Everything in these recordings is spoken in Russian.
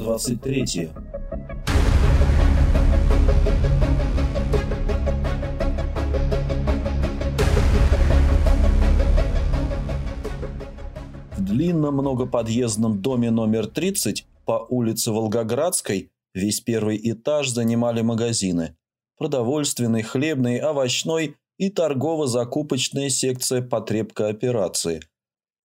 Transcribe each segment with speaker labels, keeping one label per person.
Speaker 1: Глава 23. В длинном многоподъездном доме номер 30 по улице Волгоградской весь первый этаж занимали магазины. Продовольственный, хлебный, овощной и торгово-закупочная секция потребкооперации.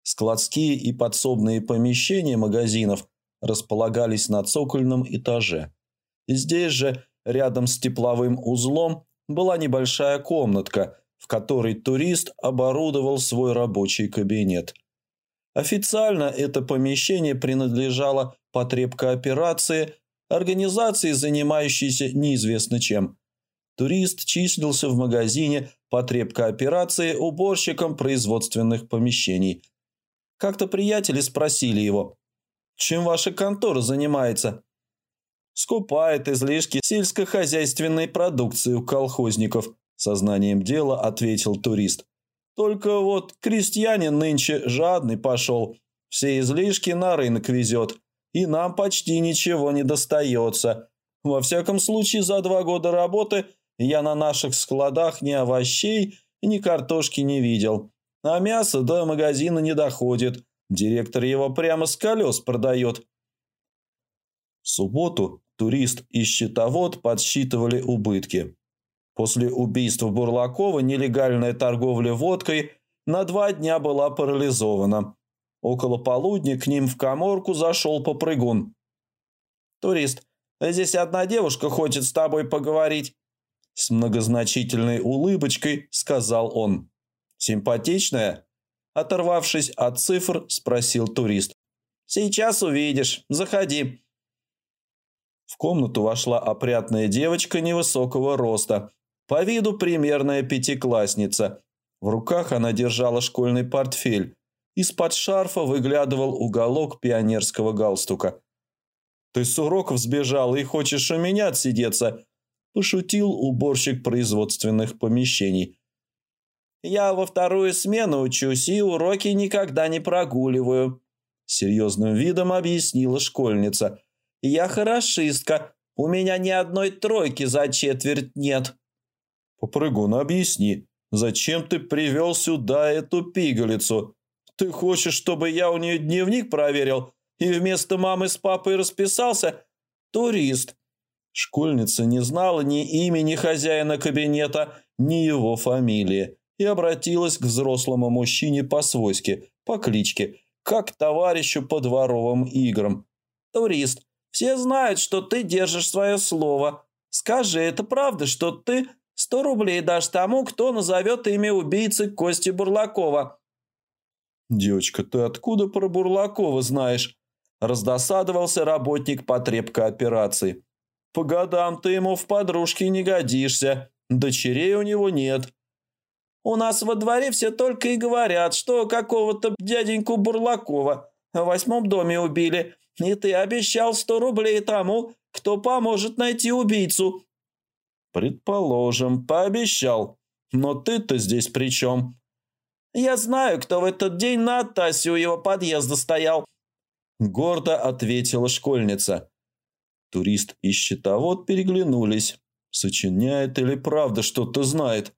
Speaker 1: Складские и подсобные помещения магазинов располагались на цокольном этаже. Здесь же, рядом с тепловым узлом, была небольшая комнатка, в которой турист оборудовал свой рабочий кабинет. Официально это помещение принадлежало потребкооперации, организации, занимающейся неизвестно чем. Турист числился в магазине потребкооперации уборщиком производственных помещений. Как-то приятели спросили его, чем ваша контора занимается? Скупает излишки сельскохозяйственной продукции у колхозников, сознанием дела ответил турист. Только вот крестьянин нынче жадный пошел, все излишки на рынок везет, и нам почти ничего не достается. Во всяком случае, за два года работы я на наших складах ни овощей, ни картошки не видел, а мясо до магазина не доходит. Директор его прямо с колес продает. В субботу турист и счетовод подсчитывали убытки. После убийства Бурлакова нелегальная торговля водкой на два дня была парализована. Около полудня к ним в коморку зашел попрыгун. «Турист, здесь одна девушка хочет с тобой поговорить», с многозначительной улыбочкой сказал он. «Симпатичная?» Оторвавшись от цифр, спросил турист. «Сейчас увидишь. Заходи». В комнату вошла опрятная девочка невысокого роста, по виду примерная пятиклассница. В руках она держала школьный портфель. Из-под шарфа выглядывал уголок пионерского галстука. «Ты с уроков сбежал и хочешь у меня отсидеться?» – пошутил уборщик производственных помещений – я во вторую смену учусь и уроки никогда не прогуливаю», – серьезным видом объяснила школьница. «Я хорошистка. У меня ни одной тройки за четверть нет». «Попрыгун, объясни, зачем ты привел сюда эту пигалицу? Ты хочешь, чтобы я у нее дневник проверил и вместо мамы с папой расписался? Турист». Школьница не знала ни имени хозяина кабинета, ни его фамилии и обратилась к взрослому мужчине по-свойски, по кличке, как товарищу по дворовым играм. «Турист, все знают, что ты держишь свое слово. Скажи, это правда, что ты сто рублей дашь тому, кто назовет имя убийцы Кости Бурлакова?» «Девочка, ты откуда про Бурлакова знаешь?» Раздосадовался работник потребка операции. «По годам ты ему в подружке не годишься. Дочерей у него нет. У нас во дворе все только и говорят, что какого-то дяденьку Бурлакова в восьмом доме убили, и ты обещал сто рублей тому, кто поможет найти убийцу». «Предположим, пообещал. Но ты-то здесь при чем?» «Я знаю, кто в этот день на Атасе у его подъезда стоял», — гордо ответила школьница. Турист и счетовод переглянулись. Сочиняет или правда что-то знает?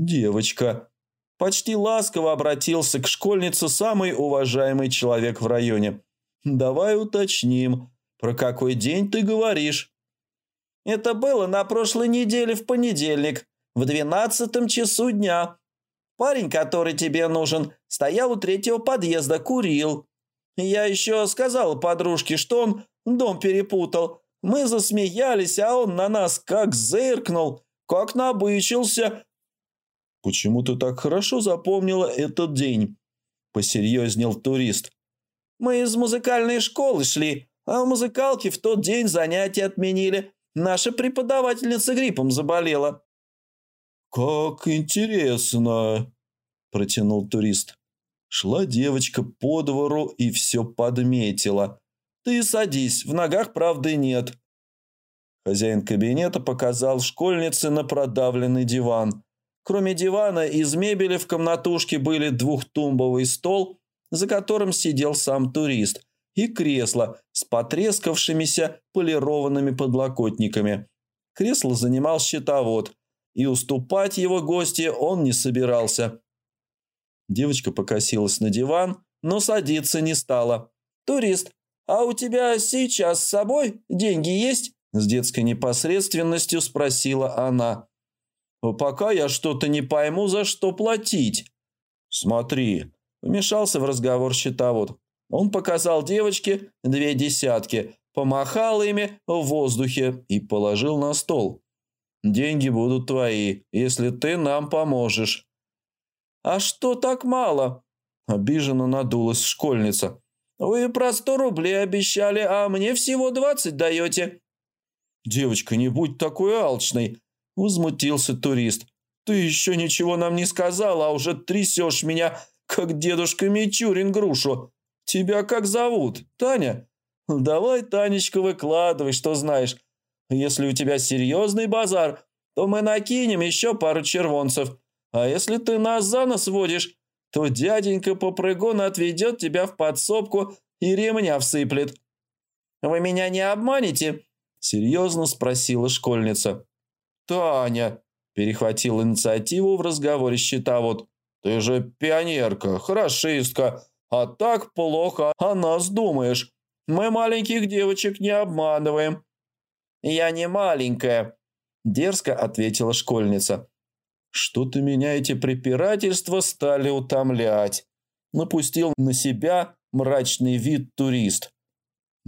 Speaker 1: «Девочка!» Почти ласково обратился к школьнице самый уважаемый человек в районе. «Давай уточним, про какой день ты говоришь?» «Это было на прошлой неделе в понедельник, в двенадцатом часу дня. Парень, который тебе нужен, стоял у третьего подъезда, курил. Я еще сказал подружке, что он дом перепутал. Мы засмеялись, а он на нас как зыркнул, как набычился, «Почему ты так хорошо запомнила этот день?» – посерьезнел турист. «Мы из музыкальной школы шли, а в музыкалке в тот день занятия отменили. Наша преподавательница гриппом заболела». «Как интересно!» – протянул турист. Шла девочка по двору и все подметила. «Ты садись, в ногах правды нет». Хозяин кабинета показал школьнице на продавленный диван – Кроме дивана, из мебели в комнатушке были двухтумбовый стол, за которым сидел сам турист, и кресло с потрескавшимися полированными подлокотниками. Кресло занимал щитовод, и уступать его гости он не собирался. Девочка покосилась на диван, но садиться не стала. «Турист, а у тебя сейчас с собой деньги есть?» С детской непосредственностью спросила она. «Пока я что-то не пойму, за что платить». «Смотри», – вмешался в разговор счетовод. Он показал девочке две десятки, помахал ими в воздухе и положил на стол. «Деньги будут твои, если ты нам поможешь». «А что так мало?» – обиженно надулась школьница. «Вы про сто рублей обещали, а мне всего двадцать даете». «Девочка, не будь такой алчной!» – возмутился турист. «Ты еще ничего нам не сказал, а уже трясешь меня, как дедушка Мичурин грушу. Тебя как зовут? Таня? Давай, Танечка, выкладывай, что знаешь. Если у тебя серьезный базар, то мы накинем еще пару червонцев. А если ты нас за нос водишь, то дяденька попрыгун отведет тебя в подсобку и ремня всыплет. Вы меня не обманете?» Серьезно спросила школьница. «Таня!» – перехватил инициативу в разговоре счетовод. «Ты же пионерка, хорошистка, а так плохо о нас думаешь. Мы маленьких девочек не обманываем». «Я не маленькая», – дерзко ответила школьница. «Что-то меня эти препирательства стали утомлять». Напустил на себя мрачный вид турист.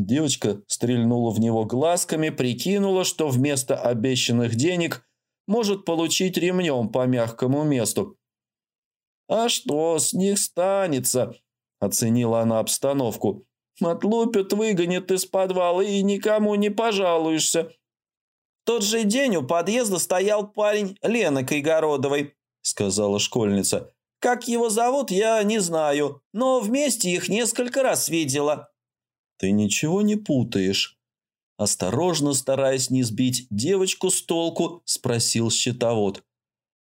Speaker 1: Девочка стрельнула в него глазками, прикинула, что вместо обещанных денег может получить ремнем по мягкому месту. «А что с них станется?» – оценила она обстановку. «Отлупят, выгонят из подвала и никому не пожалуешься». В тот же день у подъезда стоял парень Лены Кайгородовой, сказала школьница. «Как его зовут, я не знаю, но вместе их несколько раз видела». «Ты ничего не путаешь?» Осторожно, стараясь не сбить девочку с толку, спросил счетовод.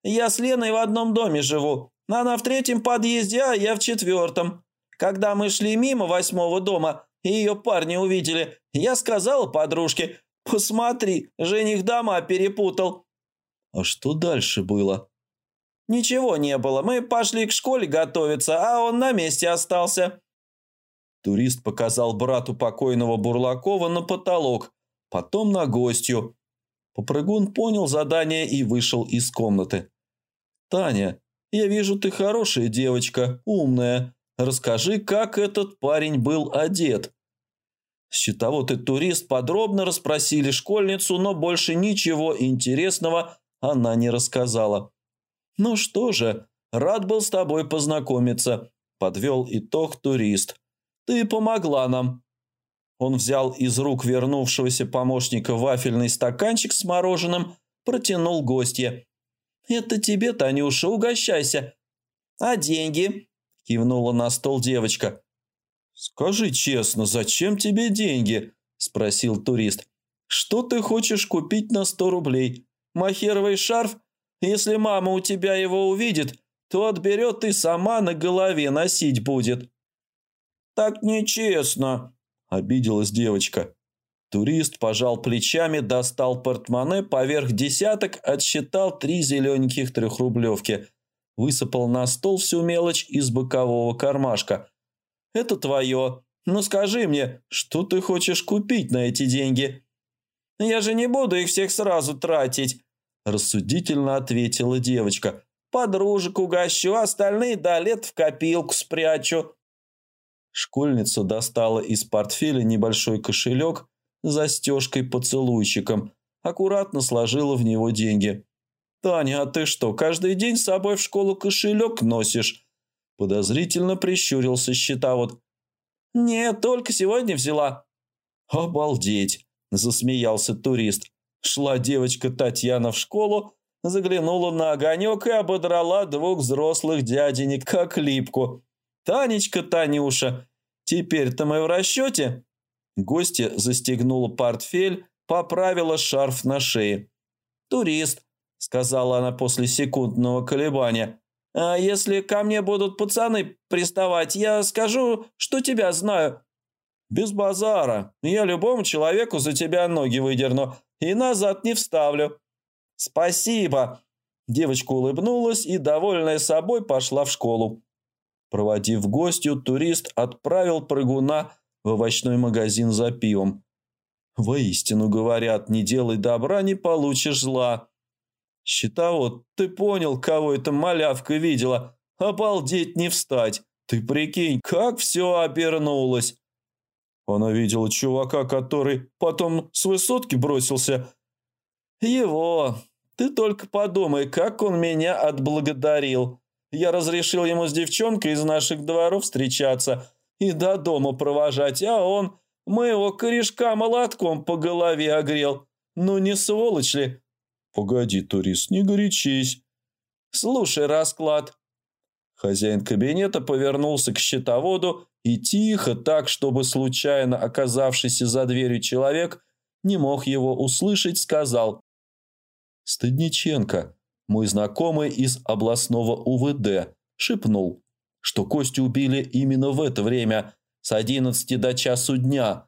Speaker 1: «Я с Леной в одном доме живу. Она в третьем подъезде, а я в четвертом. Когда мы шли мимо восьмого дома, и ее парни увидели, я сказала подружке, «Посмотри, жених дома перепутал». «А что дальше было?» «Ничего не было. Мы пошли к школе готовиться, а он на месте остался». Турист показал брату покойного Бурлакова на потолок, потом на гостью. Попрыгун понял задание и вышел из комнаты. «Таня, я вижу, ты хорошая девочка, умная. Расскажи, как этот парень был одет». Счетовод и турист подробно расспросили школьницу, но больше ничего интересного она не рассказала. «Ну что же, рад был с тобой познакомиться», – подвел итог турист. Ты помогла нам». Он взял из рук вернувшегося помощника вафельный стаканчик с мороженым, протянул гостье. «Это тебе, Танюша, угощайся». «А деньги?» – кивнула на стол девочка. «Скажи честно, зачем тебе деньги?» – спросил турист. «Что ты хочешь купить на сто рублей? Махеровый шарф? Если мама у тебя его увидит, то отберет и сама на голове носить будет». «Так нечестно», – обиделась девочка. Турист пожал плечами, достал портмоне, поверх десяток отсчитал три зелененьких трехрублевки. Высыпал на стол всю мелочь из бокового кармашка. «Это твое. Ну скажи мне, что ты хочешь купить на эти деньги?» «Я же не буду их всех сразу тратить», – рассудительно ответила девочка. «Подружек угощу, остальные до лет в копилку спрячу». Школьница достала из портфеля небольшой кошелек с застежкой-поцелуйчиком, аккуратно сложила в него деньги. «Таня, а ты что, каждый день с собой в школу кошелек носишь?» Подозрительно прищурился счетовод. «Нет, только сегодня взяла». «Обалдеть!» – засмеялся турист. Шла девочка Татьяна в школу, заглянула на огонек и ободрала двух взрослых дяденек как липку. «Танечка, Танюша, теперь-то мы в расчете?» Гостья застегнула портфель, поправила шарф на шее. «Турист», — сказала она после секундного колебания. «А если ко мне будут пацаны приставать, я скажу, что тебя знаю». «Без базара. Я любому человеку за тебя ноги выдерну и назад не вставлю». «Спасибо!» Девочка улыбнулась и, довольная собой, пошла в школу. Проводив гостью, турист отправил прыгуна в овощной магазин за пивом. Воистину говорят, не делай добра, не получишь зла. Щитовод, ты понял, кого эта малявка видела? Обалдеть не встать. Ты прикинь, как все обернулось. Она видела чувака, который потом с высотки бросился. Его. Ты только подумай, как он меня отблагодарил. Я разрешил ему с девчонкой из наших дворов встречаться и до дома провожать, а он моего корешка молотком по голове огрел. Ну не сволочь ли? Погоди, турист, не горячись. Слушай расклад. Хозяин кабинета повернулся к счетоводу и тихо, так, чтобы случайно оказавшийся за дверью человек не мог его услышать, сказал. «Стыдниченко, мой знакомый из областного УВД, шепнул, что Костю убили именно в это время, с одиннадцати до часу дня.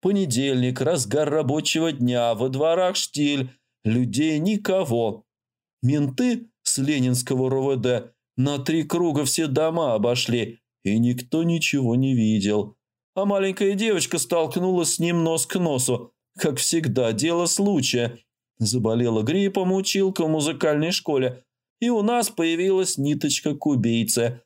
Speaker 1: Понедельник, разгар рабочего дня, во дворах штиль, людей никого. Менты с Ленинского РОВД на три круга все дома обошли, и никто ничего не видел. А маленькая девочка столкнулась с ним нос к носу, как всегда, дело случая. Заболела гриппом училка в музыкальной школе, и у нас появилась ниточка к убийце.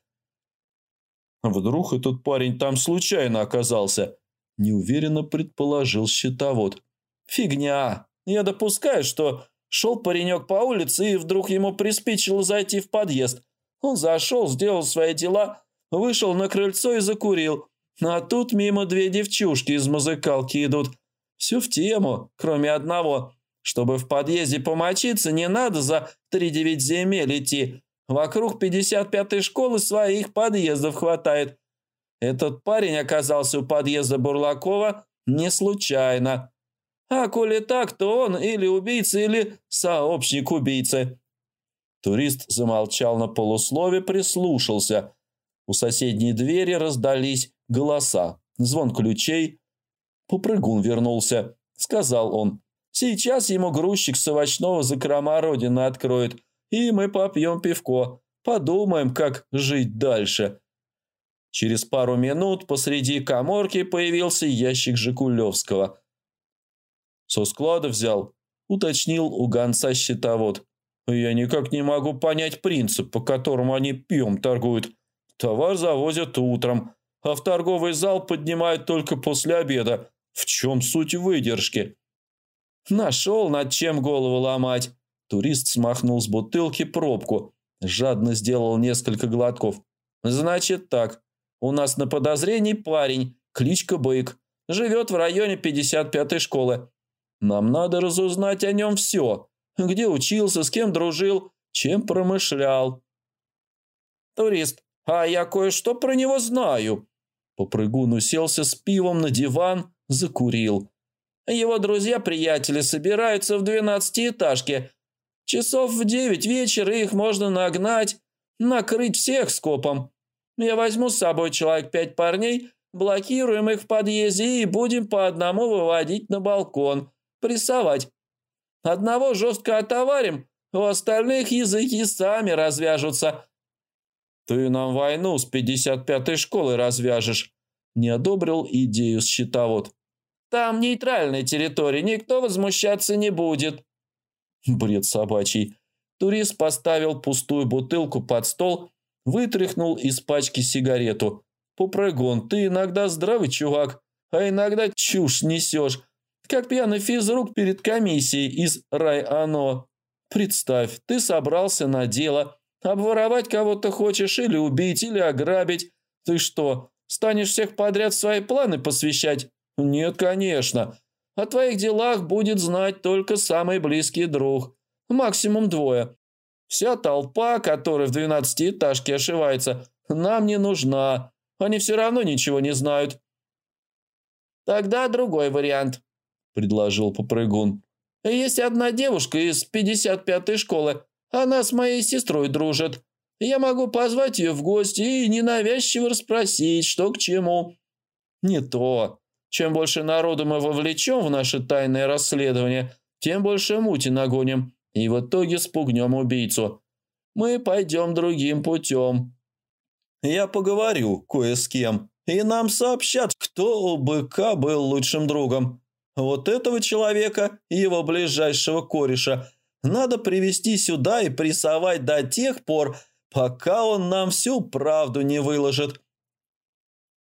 Speaker 1: Вдруг этот парень там случайно оказался? Неуверенно предположил счетовод. Фигня. Я допускаю, что шел паренек по улице, и вдруг ему приспичило зайти в подъезд. Он зашел, сделал свои дела, вышел на крыльцо и закурил. А тут мимо две девчушки из музыкалки идут. Все в тему, кроме одного. Чтобы в подъезде помочиться, не надо за три девять земель идти. Вокруг 55-й школы своих подъездов хватает. Этот парень оказался у подъезда Бурлакова не случайно. А коли так, то он или убийца, или сообщник убийцы. Турист замолчал на полуслове, прислушался. У соседней двери раздались голоса. Звон ключей. Попрыгун вернулся. Сказал он. Сейчас ему грузчик с овощного закрома Родины откроет, и мы попьем пивко. Подумаем, как жить дальше. Через пару минут посреди коморки появился ящик Жигулевского. «Со склада взял», – уточнил у гонца счетовод. «Я никак не могу понять принцип, по которому они пьем торгуют. Товар завозят утром, а в торговый зал поднимают только после обеда. В чем суть выдержки?» «Нашел над чем голову ломать». Турист смахнул с бутылки пробку, жадно сделал несколько глотков. «Значит так, у нас на подозрении парень, кличка Бык, живет в районе 55-й школы. Нам надо разузнать о нем все. Где учился, с кем дружил, чем промышлял. Турист, а я кое-что про него знаю. Попрыгун уселся с пивом на диван, закурил. Его друзья-приятели собираются в двенадцатиэтажке. Часов в девять вечера их можно нагнать, накрыть всех скопом. Я возьму с собой человек пять парней, блокируем их в подъезде и будем по одному выводить на балкон, прессовать. Одного жестко отоварим, у остальных языки сами развяжутся. Ты нам войну с 55-й школы развяжешь. Не одобрил идею счетовод. Там нейтральная территория, никто возмущаться не будет. Бред собачий. Турист поставил пустую бутылку под стол Вытряхнул из пачки сигарету. «Попрыгун, ты иногда здравый чувак, а иногда чушь несешь, как пьяный физрук перед комиссией из рай-оно. Представь, ты собрался на дело, обворовать кого-то хочешь или убить, или ограбить. Ты что, станешь всех подряд свои планы посвящать? Нет, конечно. О твоих делах будет знать только самый близкий друг, максимум двое. Вся толпа, которая в двенадцатиэтажке ошивается, нам не нужна. Они все равно ничего не знают. Тогда другой вариант, предложил попрыгун. Есть одна девушка из 55-й школы. Она с моей сестрой дружит. Я могу позвать ее в гости и ненавязчиво расспросить, что к чему. Не то. Чем больше народу мы вовлечем в наше тайное расследование, тем больше мути нагоним и в итоге спугнем убийцу. Мы пойдем другим путем. Я поговорю кое с кем, и нам сообщат, кто у быка был лучшим другом. Вот этого человека и его ближайшего кореша надо привести сюда и прессовать до тех пор, пока он нам всю правду не выложит.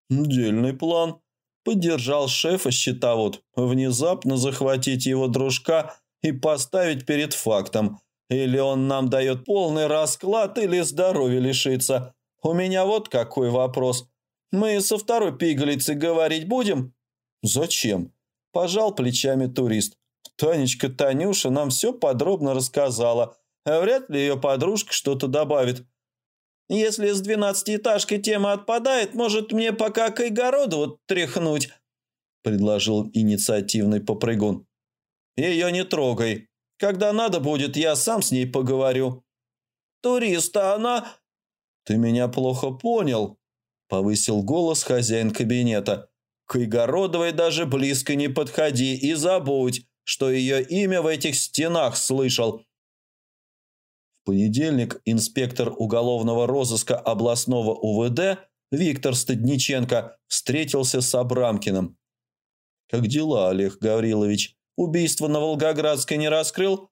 Speaker 1: Дельный план. Поддержал шефа счетовод. Внезапно захватить его дружка и поставить перед фактом. Или он нам дает полный расклад, или здоровье лишится. У меня вот какой вопрос. Мы со второй пигалицей говорить будем? Зачем? Пожал плечами турист. Танечка Танюша нам все подробно рассказала. Вряд ли ее подружка что-то добавит. Если с двенадцатиэтажкой тема отпадает, может мне пока Кайгородову тряхнуть?» – предложил инициативный попрыгун. «Ее не трогай. Когда надо будет, я сам с ней поговорю». «Туриста она...» «Ты меня плохо понял», – повысил голос хозяин кабинета. «К Игородовой даже близко не подходи и забудь, что ее имя в этих стенах слышал понедельник инспектор уголовного розыска областного УВД Виктор Стадниченко встретился с Абрамкиным. «Как дела, Олег Гаврилович? Убийство на Волгоградской не раскрыл?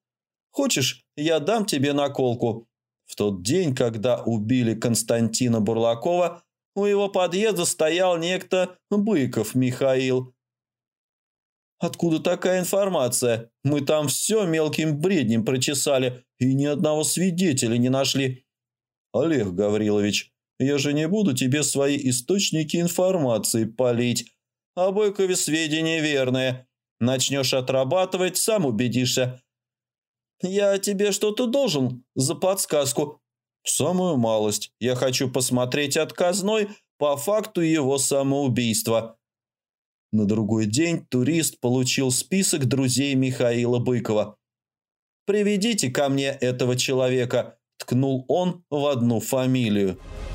Speaker 1: Хочешь, я дам тебе наколку?» В тот день, когда убили Константина Бурлакова, у его подъезда стоял некто Быков Михаил. Откуда такая информация? Мы там все мелким бреднем прочесали и ни одного свидетеля не нашли. Олег Гаврилович, я же не буду тебе свои источники информации палить. О Бойкове сведения верные. Начнешь отрабатывать, сам убедишься. Я тебе что-то должен за подсказку. Самую малость. Я хочу посмотреть отказной по факту его самоубийства. На другой день турист получил список друзей Михаила Быкова. «Приведите ко мне этого человека», – ткнул он в одну фамилию –